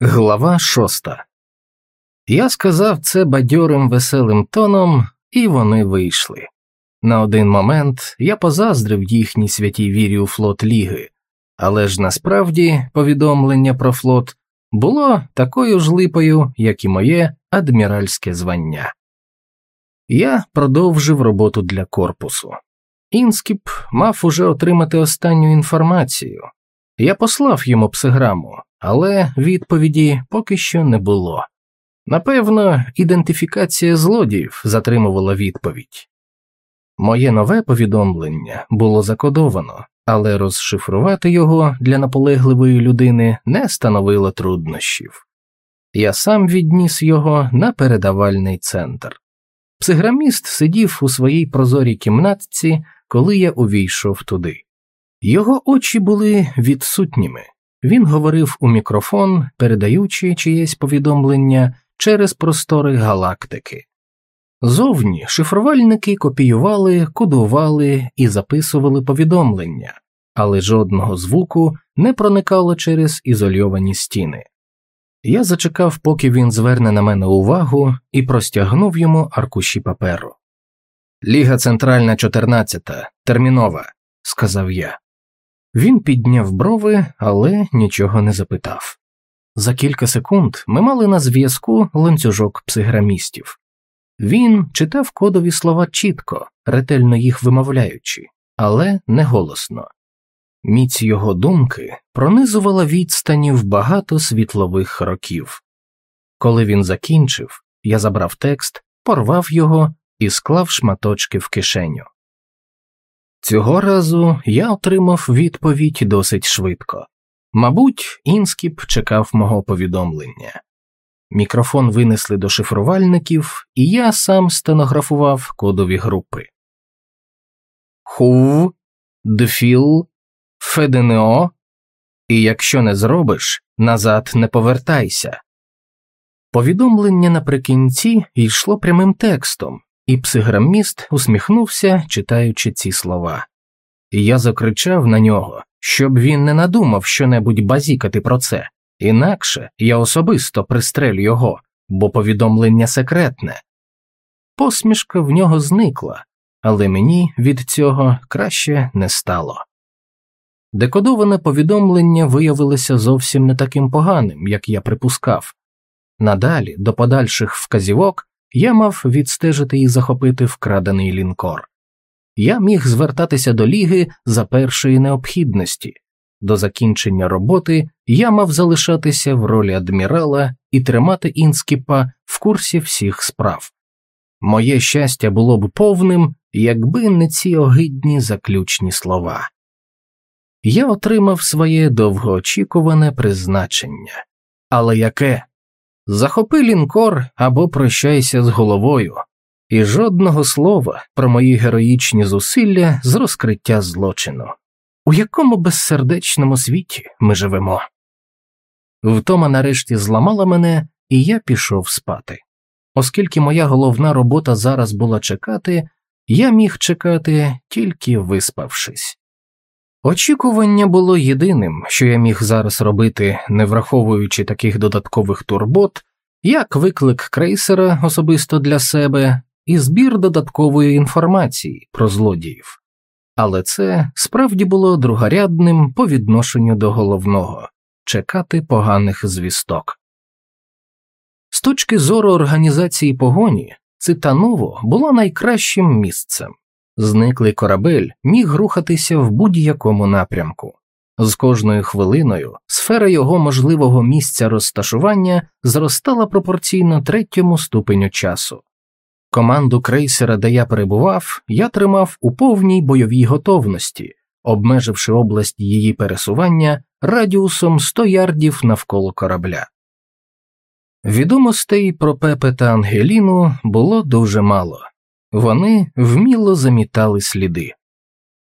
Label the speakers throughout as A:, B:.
A: Глава шоста. Я сказав це бадьорим веселим тоном, і вони вийшли. На один момент я позаздрив їхній святій вірі у флот ліги, але ж насправді повідомлення про флот було такою ж липою, як і моє адміральське звання. Я продовжив роботу для корпусу. Інскіп мав уже отримати останню інформацію. Я послав йому псиграму, але відповіді поки що не було. Напевно, ідентифікація злодіїв затримувала відповідь. Моє нове повідомлення було закодовано, але розшифрувати його для наполегливої людини не становило труднощів. Я сам відніс його на передавальний центр. Псиграміст сидів у своїй прозорій кімнатці, коли я увійшов туди. Його очі були відсутніми. Він говорив у мікрофон, передаючи чиєсь повідомлення через простори галактики. Зовні шифрувальники копіювали, кодували і записували повідомлення, але жодного звуку не проникало через ізольовані стіни. Я зачекав, поки він зверне на мене увагу і простягнув йому аркуші паперу. Ліга Центральна 14, термінова, сказав я. Він підняв брови, але нічого не запитав. За кілька секунд ми мали на зв'язку ланцюжок псиграмістів. Він читав кодові слова чітко, ретельно їх вимовляючи, але не голосно. Міць його думки пронизувала відстані в багато світлових років. Коли він закінчив, я забрав текст, порвав його і склав шматочки в кишеню. Цього разу я отримав відповідь досить швидко. Мабуть, Інскіп чекав мого повідомлення. Мікрофон винесли до шифрувальників, і я сам стенографував кодові групи. Хув, Дефіл, Феденео, і якщо не зробиш, назад не повертайся. Повідомлення наприкінці йшло прямим текстом, і псиграміст усміхнувся, читаючи ці слова. Я закричав на нього, щоб він не надумав щонебудь базікати про це, інакше я особисто пристрелю його, бо повідомлення секретне. Посмішка в нього зникла, але мені від цього краще не стало. Декодоване повідомлення виявилося зовсім не таким поганим, як я припускав. Надалі, до подальших вказівок, я мав відстежити і захопити вкрадений лінкор. Я міг звертатися до ліги за першої необхідності. До закінчення роботи я мав залишатися в ролі адмірала і тримати інскіпа в курсі всіх справ. Моє щастя було б повним, якби не ці огидні заключні слова. Я отримав своє довгоочікуване призначення. Але яке? Захопи лінкор або прощайся з головою, і жодного слова про мої героїчні зусилля з розкриття злочину. У якому безсердечному світі ми живемо? Втома нарешті зламала мене, і я пішов спати. Оскільки моя головна робота зараз була чекати, я міг чекати тільки виспавшись. Очікування було єдиним, що я міг зараз робити, не враховуючи таких додаткових турбот, як виклик крейсера особисто для себе і збір додаткової інформації про злодіїв. Але це справді було другорядним по відношенню до головного чекати поганих звісток. З точки зору організації погоні, Цитаново було найкращим місцем. Зниклий корабель міг рухатися в будь-якому напрямку. З кожною хвилиною сфера його можливого місця розташування зростала пропорційно третьому ступеню часу. Команду крейсера, де я перебував, я тримав у повній бойовій готовності, обмеживши область її пересування радіусом 100 ярдів навколо корабля. Відомостей про Пепе та Ангеліну було дуже мало вони вміло замітали сліди.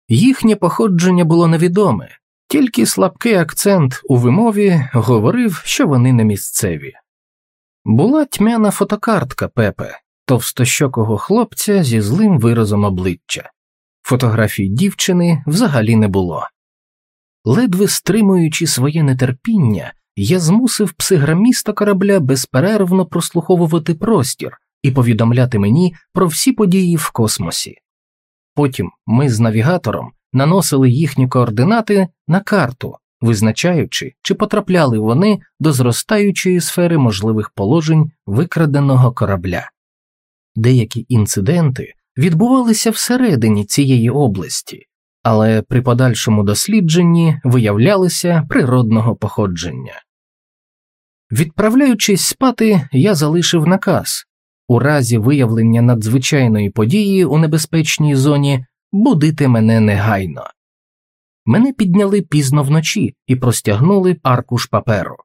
A: Їхнє походження було невідоме, тільки слабкий акцент у вимові говорив, що вони не місцеві. Була тьмяна фотокартка Пепе, товстощокого хлопця зі злим виразом обличчя. Фотографій дівчини взагалі не було. Ледве стримуючи своє нетерпіння, я змусив псиграміста корабля безперервно прослуховувати простір і повідомляти мені про всі події в космосі. Потім ми з навігатором наносили їхні координати на карту, визначаючи, чи потрапляли вони до зростаючої сфери можливих положень викраденого корабля. Деякі інциденти відбувалися всередині цієї області, але при подальшому дослідженні виявлялися природного походження. Відправляючись спати, я залишив наказ у разі виявлення надзвичайної події у небезпечній зоні будити мене негайно. Мене підняли пізно вночі і простягнули аркуш паперу.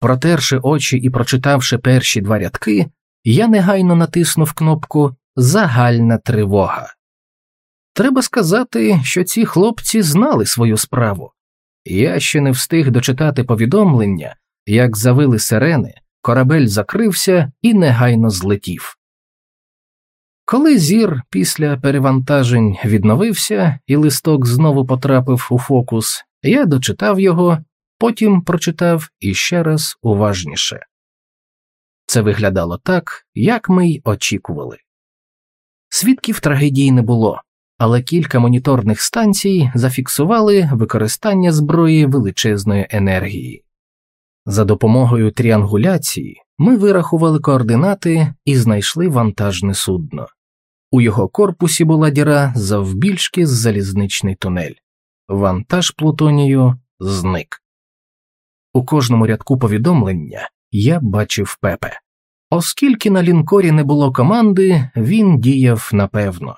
A: Протерши очі і прочитавши перші два рядки, я негайно натиснув кнопку Загальна тривога. Треба сказати, що ці хлопці знали свою справу. Я ще не встиг дочитати повідомлення, як завили сирени, корабель закрився і негайно злетів. Коли зір після перевантажень відновився і листок знову потрапив у фокус, я дочитав його, потім прочитав іще раз уважніше. Це виглядало так, як ми й очікували. Свідків трагедії не було, але кілька моніторних станцій зафіксували використання зброї величезної енергії. За допомогою тріангуляції ми вирахували координати і знайшли вантажне судно. У його корпусі була діра завбільшки з залізничний тунель. Вантаж Плутонію зник. У кожному рядку повідомлення я бачив пепе. Оскільки на лінкорі не було команди, він діяв напевно.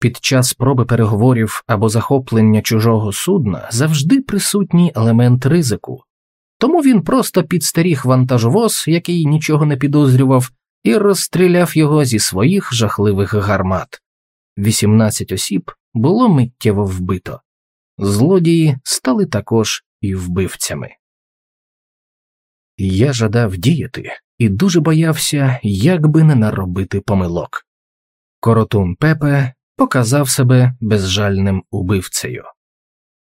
A: Під час спроби переговорів або захоплення чужого судна завжди присутній елемент ризику, тому він просто підстеріг вантажовоз, який нічого не підозрював, і розстріляв його зі своїх жахливих гармат. 18 осіб було миттєво вбито, злодії стали також і вбивцями. Я жадав діяти і дуже боявся, як би не наробити помилок. Коротун Пепе показав себе безжальним убивцею.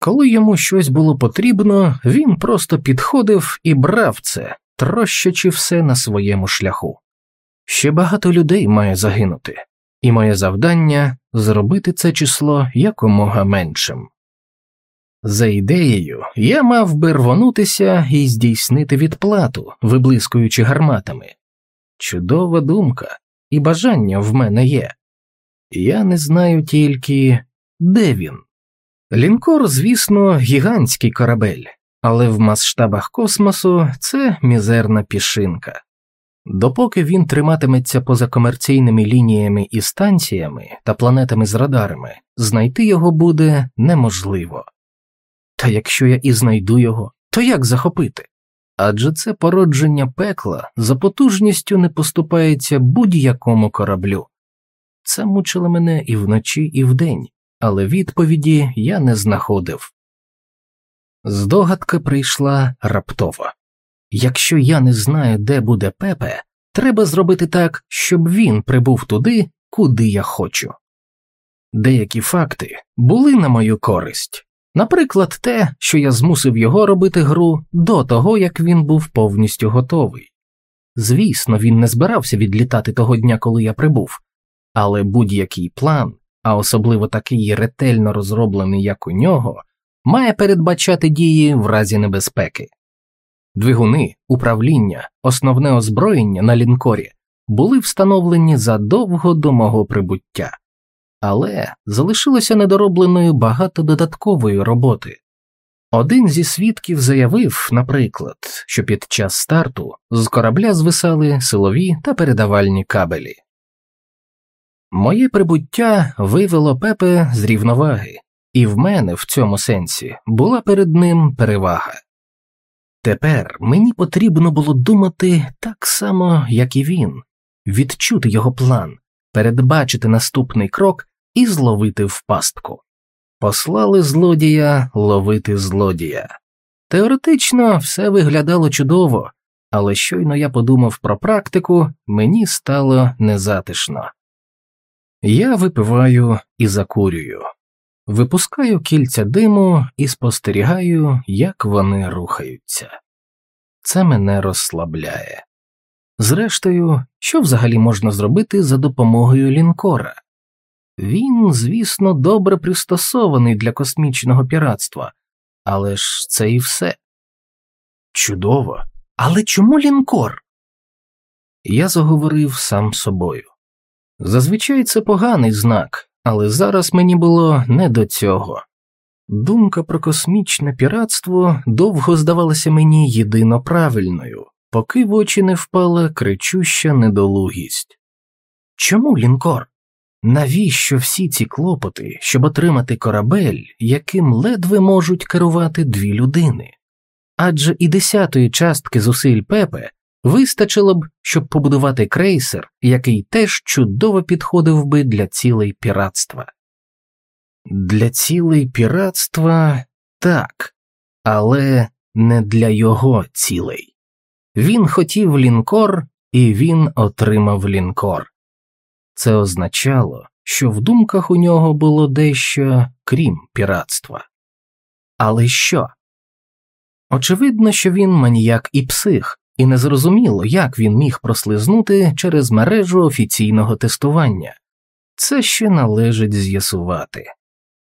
A: Коли йому щось було потрібно, він просто підходив і брав це, трощачи все на своєму шляху. Ще багато людей має загинути, і моє завдання зробити це число якомога меншим. За ідеєю, я мав би рвонутися і здійснити відплату, виблискуючи гарматами. Чудова думка, і бажання в мене є. Я не знаю тільки, де він. Лінкор, звісно, гігантський корабель, але в масштабах космосу це мізерна пішинка. Допоки він триматиметься поза комерційними лініями і станціями та планетами з радарами, знайти його буде неможливо. Та якщо я і знайду його, то як захопити? Адже це породження пекла за потужністю не поступається будь-якому кораблю. Це мучило мене і вночі, і вдень, але відповіді я не знаходив. Здогадка прийшла раптово якщо я не знаю, де буде пепе, треба зробити так, щоб він прибув туди, куди я хочу. Деякі факти були на мою користь. Наприклад, те, що я змусив його робити гру до того, як він був повністю готовий. Звісно, він не збирався відлітати того дня, коли я прибув, але будь-який план, а особливо такий ретельно розроблений, як у нього, має передбачати дії в разі небезпеки. Двигуни, управління, основне озброєння на лінкорі були встановлені задовго до мого прибуття але залишилося недоробленою багато додаткової роботи. Один зі свідків заявив, наприклад, що під час старту з корабля звисали силові та передавальні кабелі. Моє прибуття вивело пепе з рівноваги, і в мене в цьому сенсі була перед ним перевага. Тепер мені потрібно було думати так само, як і він, відчути його план, передбачити наступний крок і зловити в пастку. Послали злодія ловити злодія. Теоретично все виглядало чудово, але щойно я подумав про практику, мені стало незатишно. Я випиваю і закурюю, випускаю кільця диму і спостерігаю, як вони рухаються. це мене розслабляє. Зрештою, що взагалі можна зробити за допомогою лінкора? Він, звісно, добре пристосований для космічного піратства, але ж це і все. Чудово. Але чому лінкор? Я заговорив сам собою. Зазвичай це поганий знак, але зараз мені було не до цього. Думка про космічне піратство довго здавалася мені єдино правильною, поки в очі не впала кричуща недолугість. Чому лінкор? Навіщо всі ці клопоти, щоб отримати корабель, яким ледве можуть керувати дві людини? Адже і десятої частки зусиль Пепе вистачило б, щоб побудувати крейсер, який теж чудово підходив би для цілей піратства. Для цілей піратства так, але не для його цілей. Він хотів лінкор, і він отримав лінкор. Це означало, що в думках у нього було дещо крім піратства. Але що? Очевидно, що він маніяк і псих, і незрозуміло, як він міг прослизнути через мережу офіційного тестування. Це ще належить з'ясувати,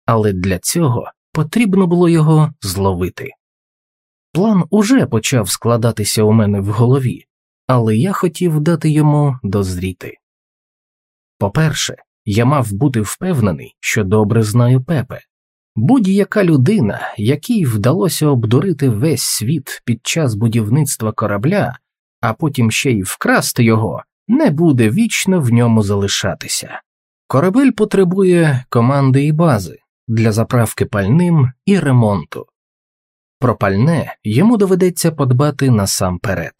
A: але для цього потрібно було його зловити. План уже почав складатися у мене в голові, але я хотів дати йому дозріти. По-перше, я мав бути впевнений, що добре знаю Пепе. Будь-яка людина, якій вдалося обдурити весь світ під час будівництва корабля, а потім ще й вкрасти його, не буде вічно в ньому залишатися. Корабель потребує команди і бази для заправки пальним і ремонту. Про пальне йому доведеться подбати насамперед.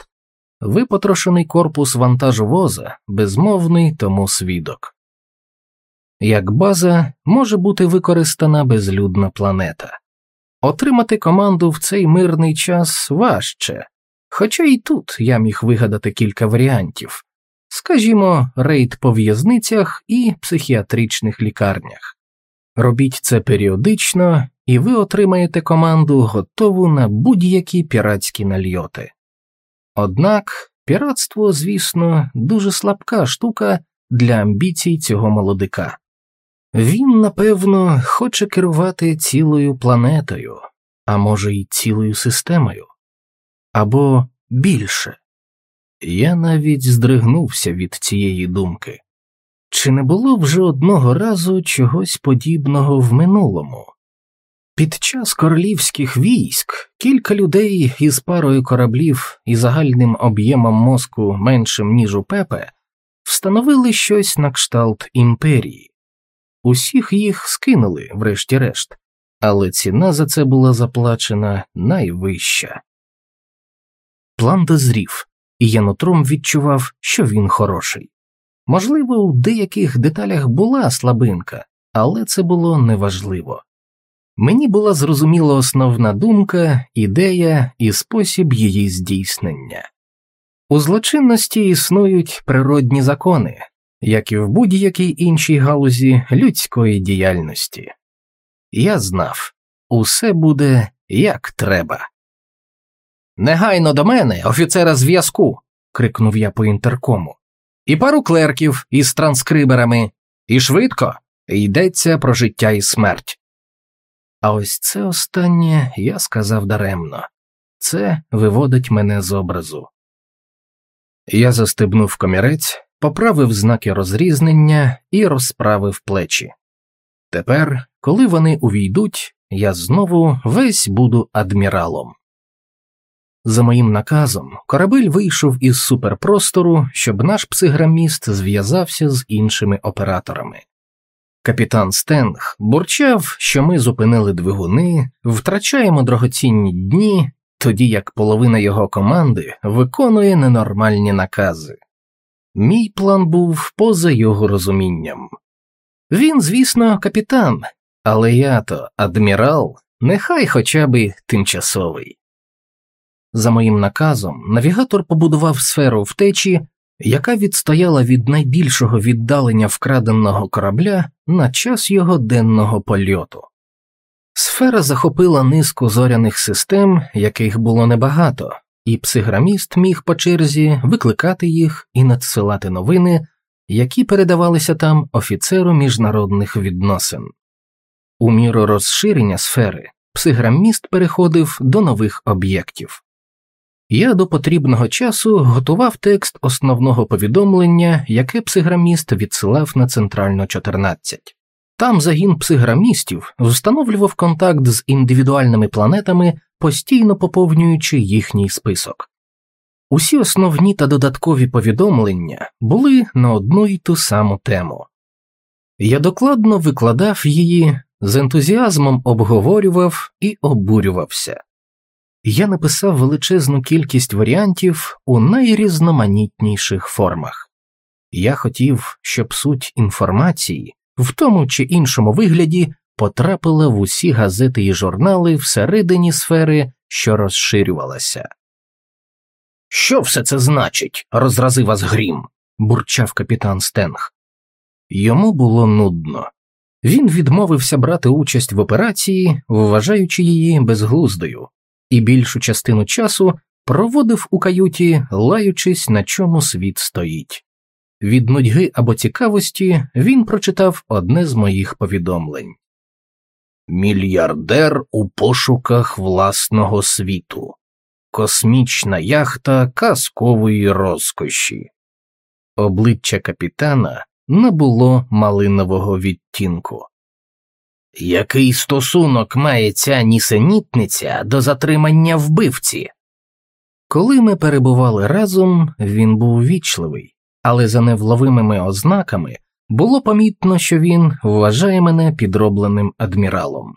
A: Випотрошений корпус вантажовоза безмовний тому свідок. Як база може бути використана безлюдна планета, отримати команду в цей мирний час важче, хоча і тут я міг вигадати кілька варіантів скажімо, рейд по в'язницях і психіатричних лікарнях. Робіть це періодично, і ви отримаєте команду готову на будь-які піратські нальоти. Однак піратство, звісно, дуже слабка штука для амбіцій цього молодика. Він, напевно, хоче керувати цілою планетою, а може, й цілою системою, або більше. Я навіть здригнувся від цієї думки. Чи не було вже одного разу чогось подібного в минулому? Під час королівських військ кілька людей із парою кораблів і загальним об'ємом мозку меншим ніж у пепе встановили щось на кшталт імперії. Усіх їх скинули, врешті-решт, але ціна за це була заплачена найвища. План дозрів, і я нутром відчував, що він хороший. Можливо, у деяких деталях була слабинка, але це було неважливо. Мені була зрозуміла основна думка, ідея і спосіб її здійснення. У злочинності існують природні закони, як і в будь-якій іншій галузі людської діяльності. Я знав усе буде як треба. Негайно до мене, офіцера зв'язку. крикнув я по інтеркому. І пару клерків із транскриберами, і швидко йдеться про життя і смерть. А ось це останнє я сказав даремно це виводить мене з образу. Я застебнув комірець, поправив знаки розрізнення і розправив плечі. Тепер, коли вони увійдуть, я знову весь буду адміралом. За моїм наказом, корабель вийшов із суперпростору, щоб наш псиграміст зв'язався з іншими операторами. Капітан Стенг бурчав, що ми зупинили двигуни, втрачаємо дорогоцінні дні, тоді як половина його команди виконує ненормальні накази. Мій план був поза його розумінням. Він, звісно, капітан, але я то адмірал, нехай хоча б тимчасовий. За моїм наказом, навігатор побудував сферу втечі, яка відстояла від найбільшого віддалення вкраденого корабля на час його денного польоту. Сфера захопила низку зоряних систем, яких було небагато, і псиграміст міг по черзі викликати їх і надсилати новини, які передавалися там офіцеру міжнародних відносин. У міру розширення сфери псиграміст переходив до нових об'єктів. Я до потрібного часу готував текст основного повідомлення, яке псиграміст відсилав на центрально 14. Там загін псиграмістів встановлював контакт з індивідуальними планетами, постійно поповнюючи їхній список. Усі основні та додаткові повідомлення були на одну й ту саму тему. Я докладно викладав її, з ентузіазмом обговорював і обурювався. Я написав величезну кількість варіантів у найрізноманітніших формах. Я хотів, щоб суть інформації в тому чи іншому вигляді потрапила в усі газети і журнали всередині сфери, що розширювалася. Що все це значить? розразив вас грім, бурчав капітан Стенг. Йому було нудно. Він відмовився брати участь в операції, вважаючи її безглуздою, і більшу частину часу проводив у каюті, лаючись, на чому світ стоїть. Від нудьги або цікавості він прочитав одне з моїх повідомлень Мільярдер у пошуках власного світу, космічна яхта казкової розкоші. Обличчя капітана набуло малинового відтінку. Який стосунок має ця нісенітниця до затримання вбивці? Коли ми перебували разом, він був вічливий, але за невловимими ознаками було помітно, що він вважає мене підробленим адміралом.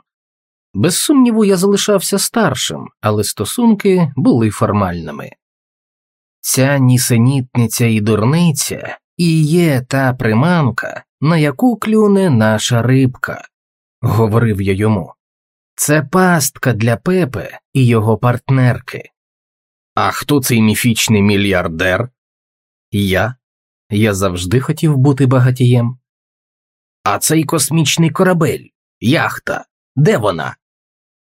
A: Без сумніву, я залишався старшим, але стосунки були формальними. Ця нісенітниця і дурниця і є та приманка, на яку клюне наша рибка, говорив я йому. Це пастка для Пепе і його партнерки. А хто цей міфічний мільярдер? Я. Я завжди хотів бути багатієм. А цей космічний корабель, яхта, де вона?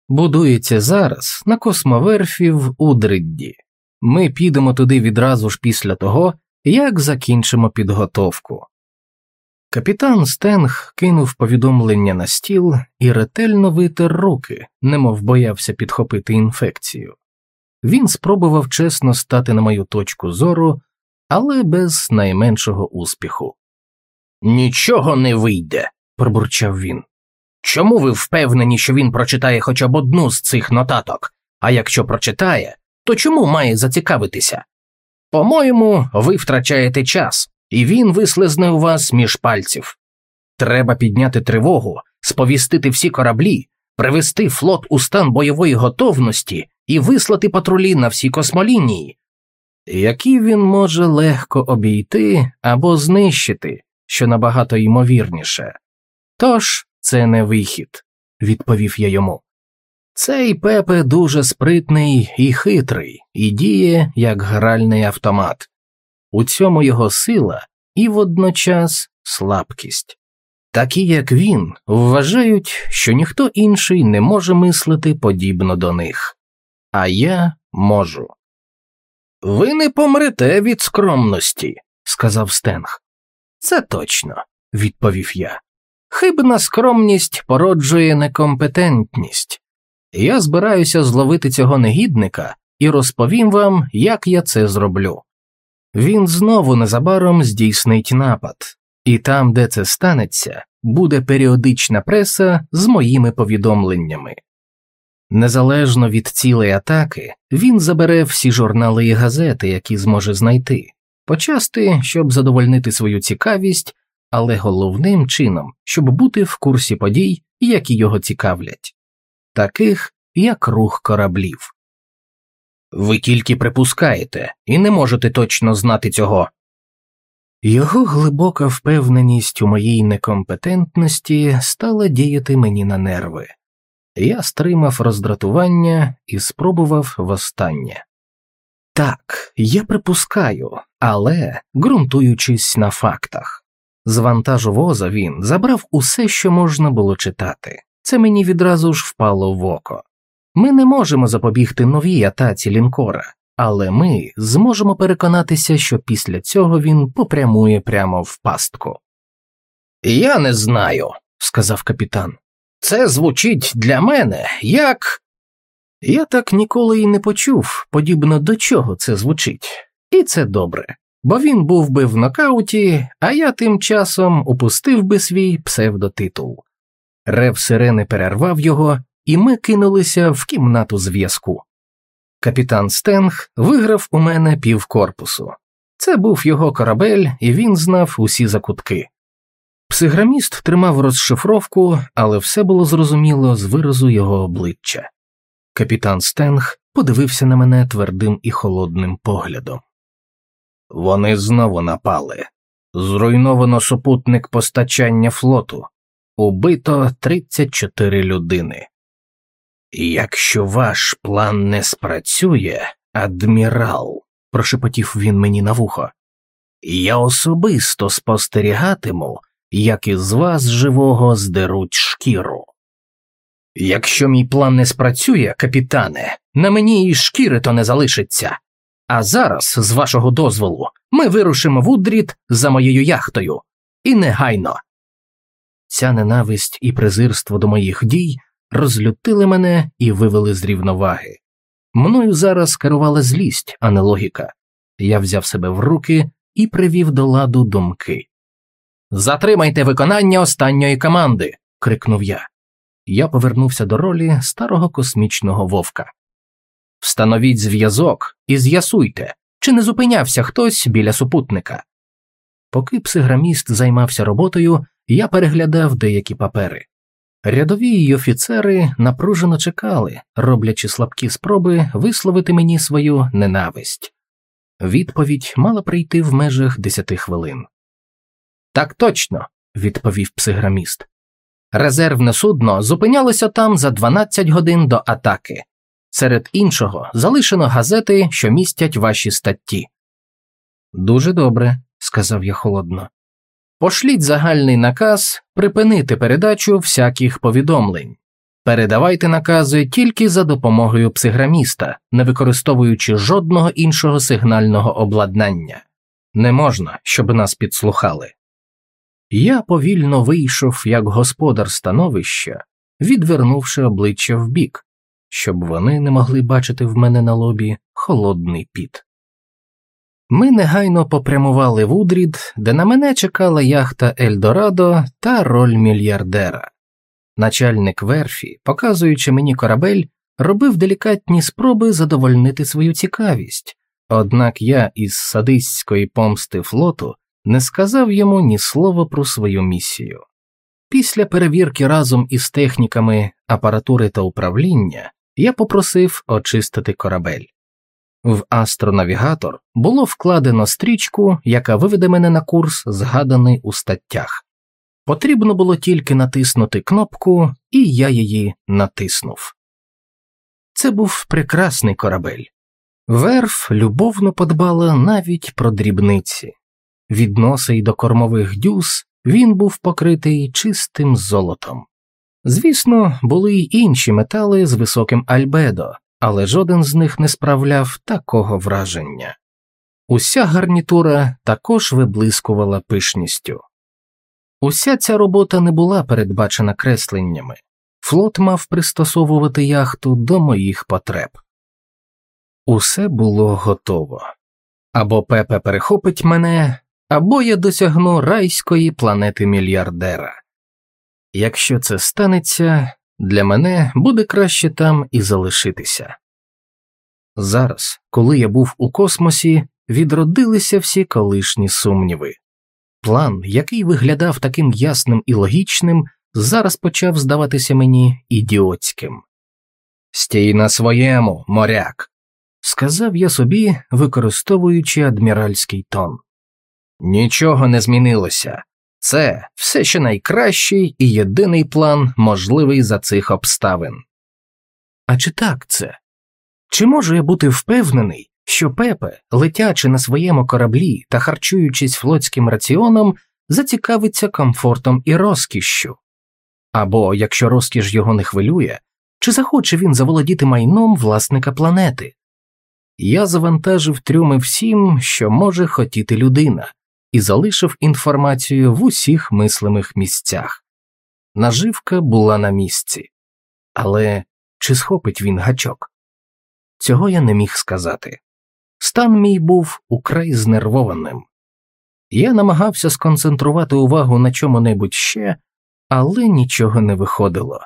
A: Будується зараз на космоверфі в Удридді. Ми підемо туди відразу ж після того, як закінчимо підготовку. Капітан Стенг кинув повідомлення на стіл і ретельно витер руки, немов боявся підхопити інфекцію. Він спробував чесно стати на мою точку зору, але без найменшого успіху. Нічого не вийде, пробурчав він. Чому ви впевнені, що він прочитає хоча б одну з цих нотаток, а якщо прочитає, то чому має зацікавитися? По-моєму, ви втрачаєте час, і він вислизне у вас між пальців. Треба підняти тривогу, сповістити всі кораблі, привести флот у стан бойової готовності і вислати патрулі на всі космолінії, які він може легко обійти або знищити, що набагато ймовірніше. Тож це не вихід, відповів я йому. Цей пепе дуже спритний і хитрий, і діє як гральний автомат. У цьому його сила і водночас слабкість. Такі, як він, вважають, що ніхто інший не може мислити подібно до них, а я можу. Ви не помрете від скромності, сказав Стенг. Це точно, відповів я. Хибна скромність породжує некомпетентність. Я збираюся зловити цього негідника і розповім вам, як я це зроблю. Він знову незабаром здійснить напад, і там, де це станеться, буде періодична преса з моїми повідомленнями. Незалежно від цілої атаки, він забере всі журнали і газети, які зможе знайти, почасти, щоб задовольнити свою цікавість, але головним чином, щоб бути в курсі подій, які його цікавлять, таких як рух кораблів. Ви тільки припускаєте і не можете точно знати цього. Його глибока впевненість у моїй некомпетентності стала діяти мені на нерви. Я стримав роздратування і спробував востаннє. Так, я припускаю, але ґрунтуючись на фактах. З вантажу воза він забрав усе, що можна було читати. Це мені відразу ж впало в око. Ми не можемо запобігти новій атаці лінкора, але ми зможемо переконатися, що після цього він попрямує прямо в пастку. Я не знаю, сказав капітан. Це звучить для мене як. Я так ніколи й не почув, подібно до чого це звучить, і це добре, бо він був би в нокауті, а я тим часом упустив би свій псевдотитул. Рев сирени перервав його, і ми кинулися в кімнату зв'язку. Капітан Стенг виграв у мене півкорпусу. Це був його корабель, і він знав усі закутки. Псиграміст тримав розшифровку, але все було зрозуміло з виразу його обличчя. Капітан Стенг подивився на мене твердим і холодним поглядом. Вони знову напали. Зруйновано супутник постачання флоту, убито 34 людини. Якщо ваш план не спрацює, адмірал, прошепотів він мені на вухо, я особисто спостерігатиму, як із вас живого здеруть шкіру. Якщо мій план не спрацює, капітане, на мені і шкіри то не залишиться. А зараз, з вашого дозволу, ми вирушимо в Удріт за моєю яхтою. І негайно. Ця ненависть і презирство до моїх дій розлютили мене і вивели з рівноваги. Мною зараз керувала злість, а не логіка. Я взяв себе в руки і привів до ладу думки. Затримайте виконання останньої команди. крикнув я. Я повернувся до ролі старого космічного вовка. Встановіть зв'язок і з'ясуйте, чи не зупинявся хтось біля супутника. Поки псиграміст займався роботою, я переглядав деякі папери. Рядові й офіцери напружено чекали, роблячи слабкі спроби висловити мені свою ненависть. Відповідь мала прийти в межах десяти хвилин. Так точно, відповів псиграміст. Резервне судно зупинялося там за 12 годин до атаки. Серед іншого залишено газети, що містять ваші статті. Дуже добре, сказав я холодно. Пошліть загальний наказ припинити передачу всяких повідомлень. Передавайте накази тільки за допомогою псиграміста, не використовуючи жодного іншого сигнального обладнання. Не можна, щоб нас підслухали. Я повільно вийшов як господар становища, відвернувши обличчя вбік, щоб вони не могли бачити в мене на лобі холодний піт. Ми негайно попрямували в Удрід, де на мене чекала яхта Ельдорадо та роль мільярдера. Начальник верфі, показуючи мені корабель, робив делікатні спроби задовольнити свою цікавість, однак я із садистської помсти флоту не сказав йому ні слова про свою місію. Після перевірки разом із техніками апаратури та управління я попросив очистити корабель. В астронавігатор було вкладено стрічку, яка виведе мене на курс, згаданий у статтях. Потрібно було тільки натиснути кнопку, і я її натиснув. Це був прекрасний корабель. Верф любовно подбала навіть про дрібниці. Від носа й до кормових дюз він був покритий чистим золотом. Звісно, були й інші метали з високим альбедо, але жоден з них не справляв такого враження. Уся гарнітура також виблискувала пишністю. Уся ця робота не була передбачена кресленнями, флот мав пристосовувати яхту до моїх потреб. Усе було готово або Пепе перехопить мене, або я досягну райської планети мільярдера. Якщо це станеться, для мене буде краще там і залишитися. Зараз, коли я був у космосі, відродилися всі колишні сумніви. План, який виглядав таким ясним і логічним, зараз почав здаватися мені ідіотським. Стій на своєму, моряк, сказав я собі, використовуючи адміральський тон. Нічого не змінилося. Це все ще найкращий і єдиний план, можливий за цих обставин. А чи так це? Чи можу я бути впевнений, що Пепе, летячи на своєму кораблі та харчуючись флотським раціоном, зацікавиться комфортом і розкішшю? Або, якщо розкіш його не хвилює, чи захоче він заволодіти майном власника планети? Я завантажив трюми всім, що може хотіти людина, і залишив інформацію в усіх мислимих місцях. Наживка була на місці, але чи схопить він гачок? Цього я не міг сказати. Стан мій був украй знервованим. Я намагався сконцентрувати увагу на чому небудь ще, але нічого не виходило.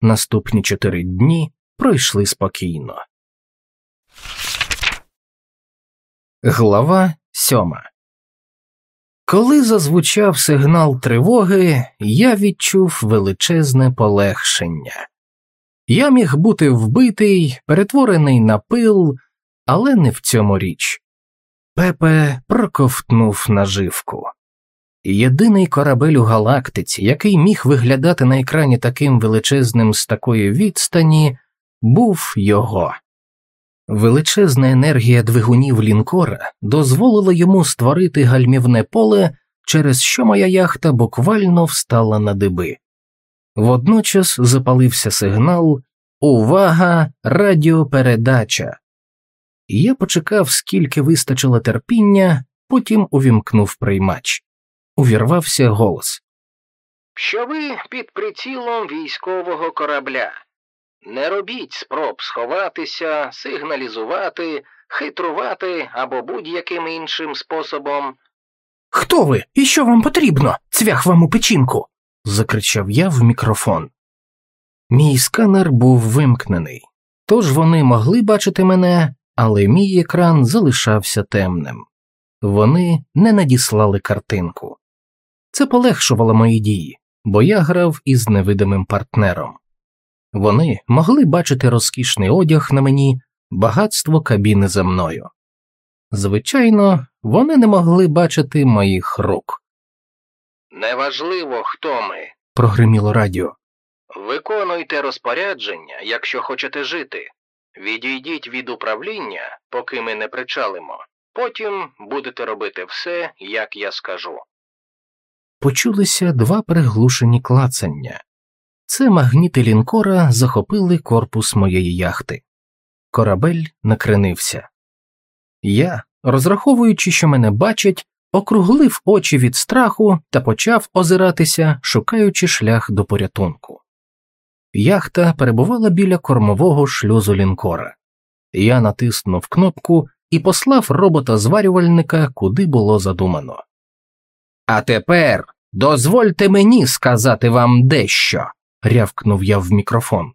A: Наступні чотири дні пройшли спокійно. Глава сьома Коли зазвучав сигнал тривоги, я відчув величезне полегшення. Я міг бути вбитий, перетворений на пил, але не в цьому річ. Пепе проковтнув наживку. Єдиний корабель у галактиці, який міг виглядати на екрані таким величезним з такої відстані, був його. Величезна енергія двигунів лінкора дозволила йому створити гальмівне поле, через що моя яхта буквально встала на диби. Водночас запалився сигнал Увага, радіопередача. Я почекав, скільки вистачило терпіння, потім увімкнув приймач. Увірвався голос.
B: Що ви під прицілом військового корабля? Не робіть спроб сховатися, сигналізувати, хитрувати або будь-яким іншим способом.
A: Хто ви і що вам потрібно? Цвях вам у печінку. закричав я в мікрофон. Мій сканер був вимкнений, тож вони могли бачити мене, але мій екран залишався темним. Вони не надіслали картинку. Це полегшувало мої дії, бо я грав із невидимим партнером. Вони могли бачити розкішний одяг на мені, багатство кабіни за мною. Звичайно, вони не могли бачити моїх рук.
B: Неважливо, хто ми.
A: Прогриміло радіо.
B: Виконуйте розпорядження, якщо хочете жити. Відійдіть від управління, поки ми не причалимо. Потім будете робити все, як я скажу.
A: Почулися два приглушені клацання. Це магніти лінкора захопили корпус моєї яхти. Корабель накренився. Я, розраховуючи, що мене бачать, округлив очі від страху та почав озиратися, шукаючи шлях до порятунку. Яхта перебувала біля кормового шлюзу лінкора. Я натиснув кнопку і послав робота зварювальника, куди було задумано. А тепер дозвольте мені сказати вам дещо, рявкнув я в мікрофон.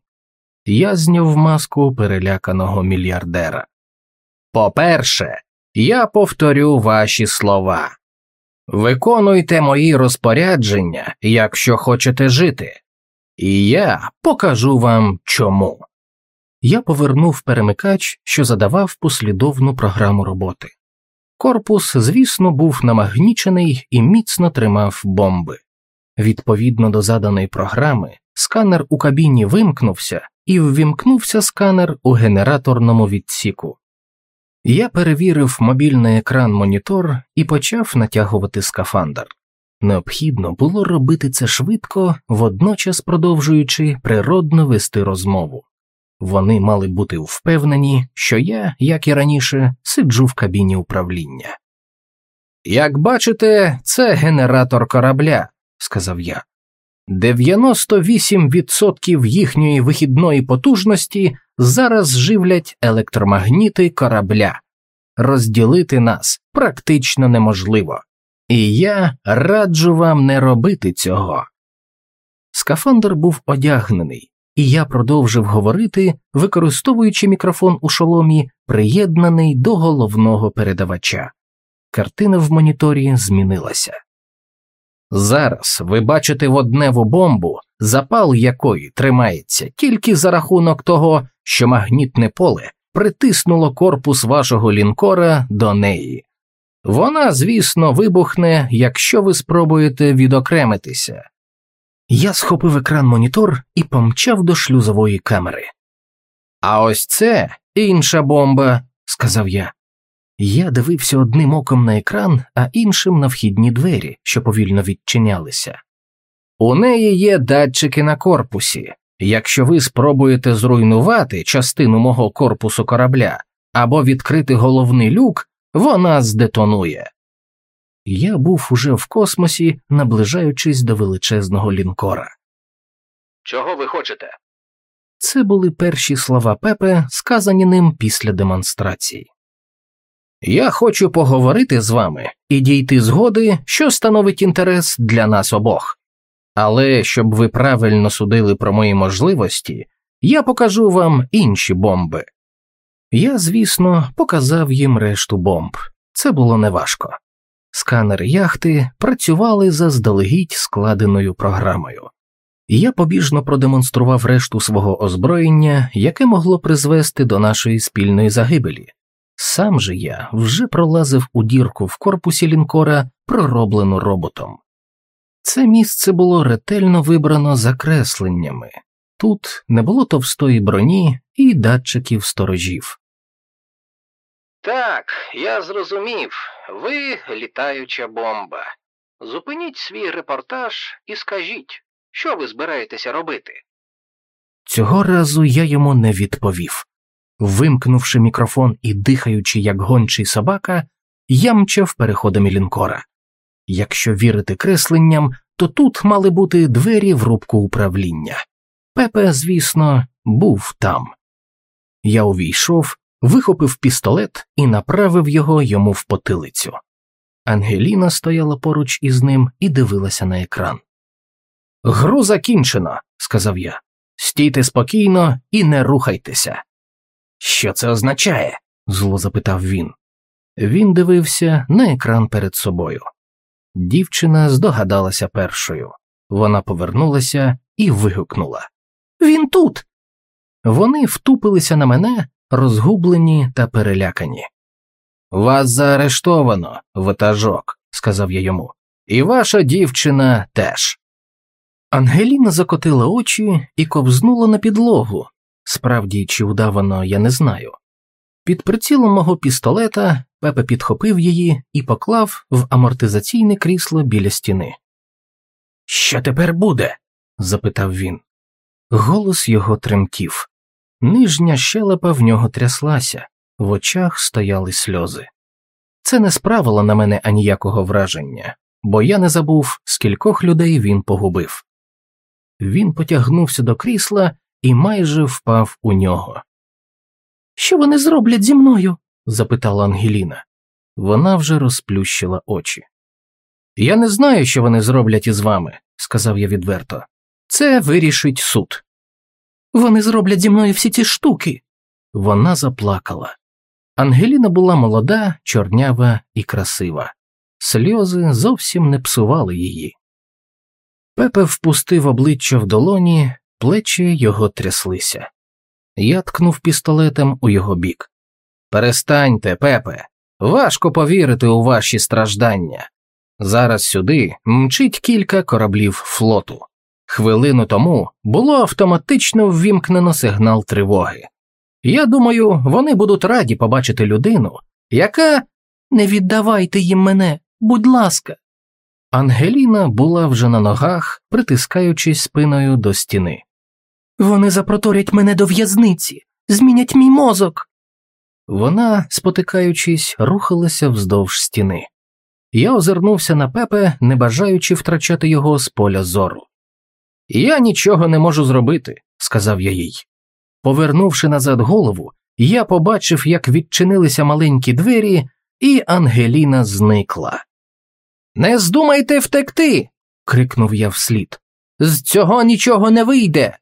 A: Я зняв маску переляканого мільярдера. По-перше, я повторю ваші слова. Виконуйте мої розпорядження, якщо хочете жити, і я покажу вам чому. Я повернув перемикач, що задавав послідовну програму роботи. Корпус, звісно, був намагнічений і міцно тримав бомби. Відповідно до заданої програми, сканер у кабіні вимкнувся і ввімкнувся сканер у генераторному відсіку. Я перевірив мобільний екран монітор і почав натягувати скафандр. Необхідно було робити це швидко, водночас продовжуючи природно вести розмову. Вони мали бути впевнені, що я, як і раніше, сиджу в кабіні управління. Як бачите, це генератор корабля, сказав я. 98% їхньої вихідної потужності зараз живлять електромагніти корабля. Розділити нас практично неможливо, і я раджу вам не робити цього. Скафандр був одягнений, і я продовжив говорити, використовуючи мікрофон у шоломі, приєднаний до головного передавача. Картина в моніторі змінилася. Зараз ви бачите водневу бомбу, запал якої тримається тільки за рахунок того, що магнітне поле притиснуло корпус вашого лінкора до неї. Вона, звісно, вибухне, якщо ви спробуєте відокремитися. Я схопив екран монітор і помчав до шлюзової камери. А ось це інша бомба, сказав я. Я дивився одним оком на екран, а іншим на вхідні двері, що повільно відчинялися. У неї є датчики на корпусі. Якщо ви спробуєте зруйнувати частину мого корпусу корабля або відкрити головний люк, вона здетонує. Я був уже в космосі, наближаючись до величезного лінкора.
B: Чого ви хочете?
A: Це були перші слова Пепе, сказані ним після демонстрації. Я хочу поговорити з вами і дійти згоди, що становить інтерес для нас обох. Але щоб ви правильно судили про мої можливості, я покажу вам інші бомби. Я, звісно, показав їм решту бомб. Це було неважко. Сканери яхти працювали заздалегідь складеною програмою. Я побіжно продемонстрував решту свого озброєння, яке могло призвести до нашої спільної загибелі. Сам же я вже пролазив у дірку в корпусі лінкора, пророблену роботом. Це місце було ретельно вибрано закресленнями тут не було товстої броні і датчиків сторожів.
B: Так, я зрозумів. Ви літаюча бомба. Зупиніть свій репортаж і скажіть, що ви збираєтеся робити.
A: Цього разу я йому не відповів. Вимкнувши мікрофон і дихаючи, як гончий собака, я мчав переходами лінкора. Якщо вірити кресленням, то тут мали бути двері в рубку управління. Пепе, звісно, був там. Я увійшов, вихопив пістолет і направив його йому в потилицю. Ангеліна стояла поруч із ним і дивилася на екран. Гру закінчено, сказав я. Стійте спокійно і не рухайтеся. Що це означає? зло запитав він. Він дивився на екран перед собою. Дівчина здогадалася першою. Вона повернулася і вигукнула Він тут. Вони втупилися на мене, розгублені та перелякані. Вас заарештовано, ватажок, сказав я йому, і ваша дівчина теж. Ангеліна закотила очі і ковзнула на підлогу. Справді, чи удавано, я не знаю. Під прицілом мого пістолета Пепе підхопив її і поклав в амортизаційне крісло біля стіни. Що тепер буде? запитав він. Голос його тремтів. Нижня щелепа в нього тряслася, в очах стояли сльози. Це не справило на мене аніякого враження, бо я не забув, скількох людей він погубив. Він потягнувся до крісла і майже впав у нього. Що вони зроблять зі мною? запитала Ангеліна. Вона вже розплющила очі. Я не знаю, що вони зроблять із вами, сказав я відверто. Це вирішить суд. Вони зроблять зі мною всі ці штуки. Вона заплакала. Ангеліна була молода, чорнява і красива. Сльози зовсім не псували її. Пепе впустив обличчя в долоні, плечі його тряслися. Я ткнув пістолетом у його бік. Перестаньте, пепе, важко повірити у ваші страждання. Зараз сюди мчить кілька кораблів флоту. Хвилину тому було автоматично ввімкнено сигнал тривоги. Я думаю, вони будуть раді побачити людину, яка не віддавайте їм мене, будь ласка. Ангеліна була вже на ногах, притискаючись спиною до стіни. Вони запроторять мене до в'язниці, змінять мій мозок. Вона, спотикаючись, рухалася вздовж стіни. Я озирнувся на пепе, не бажаючи втрачати його з поля зору. Я нічого не можу зробити, сказав я їй. Повернувши назад голову, я побачив, як відчинилися маленькі двері, і Ангеліна зникла. Не здумайте втекти. крикнув я вслід. З цього нічого не вийде.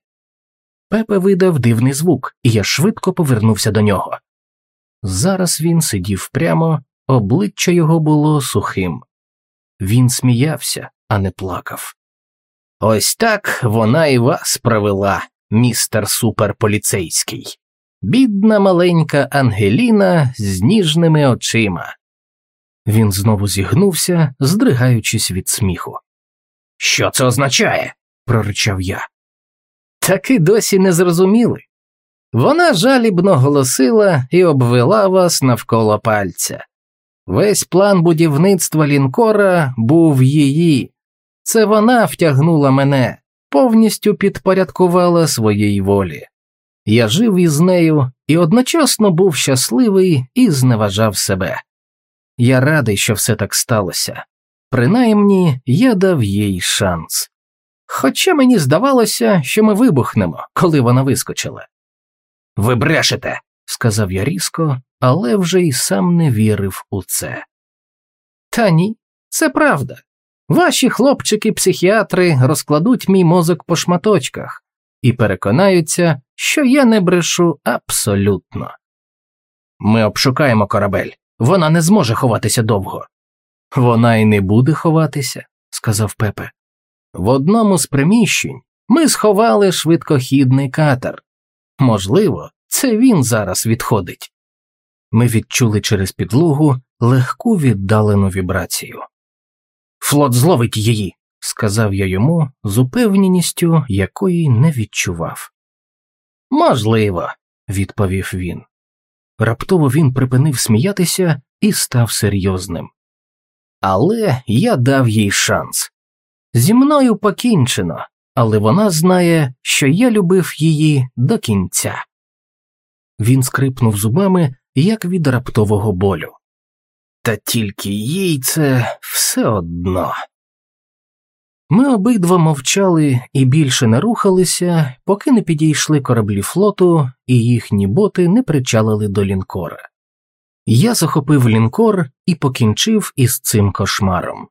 A: Пепе видав дивний звук, і я швидко повернувся до нього. Зараз він сидів прямо, обличчя його було сухим. Він сміявся, а не плакав. Ось так вона і вас провела, містер суперполіцейський. Бідна маленька Ангеліна з ніжними очима. Він знову зігнувся, здригаючись від сміху. Що це означає? проричав я. Таки досі не зрозуміли. Вона жалібно голосила і обвела вас навколо пальця. Весь план будівництва лінкора був її. Це вона втягнула мене, повністю підпорядкувала своїй волі. Я жив із нею і одночасно був щасливий і зневажав себе. Я радий, що все так сталося. Принаймні я дав їй шанс. Хоча мені здавалося, що ми вибухнемо, коли вона вискочила. Ви брешете, сказав я різко, але вже й сам не вірив у це. Та ні, це правда. Ваші хлопчики-психіатри розкладуть мій мозок по шматочках і переконаються, що я не брешу абсолютно. Ми обшукаємо корабель, вона не зможе ховатися довго. Вона й не буде ховатися, сказав Пепе. В одному з приміщень ми сховали швидкохідний катер. Можливо, це він зараз відходить. Ми відчули через підлогу легку віддалену вібрацію. Флот зловить її, сказав я йому з упевненістю, якої не відчував. Можливо, відповів він. Раптово він припинив сміятися і став серйозним. Але я дав їй шанс. Зі мною покінчено, але вона знає, що я любив її до кінця. Він скрипнув зубами, як від раптового болю. Та тільки їй це все одно. Ми обидва мовчали і більше не рухалися, поки не підійшли кораблі флоту і їхні боти не причалили до лінкора. Я захопив лінкор і покінчив із цим кошмаром.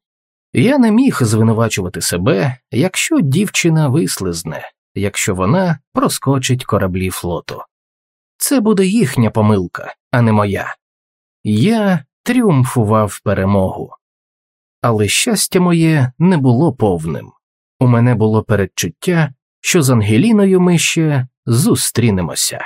A: Я не міг звинувачувати себе, якщо дівчина вислизне, якщо вона проскочить кораблі флоту. Це буде їхня помилка, а не моя. Я тріумфував перемогу. Але щастя моє не було повним. У мене було передчуття, що з Ангеліною ми ще зустрінемося.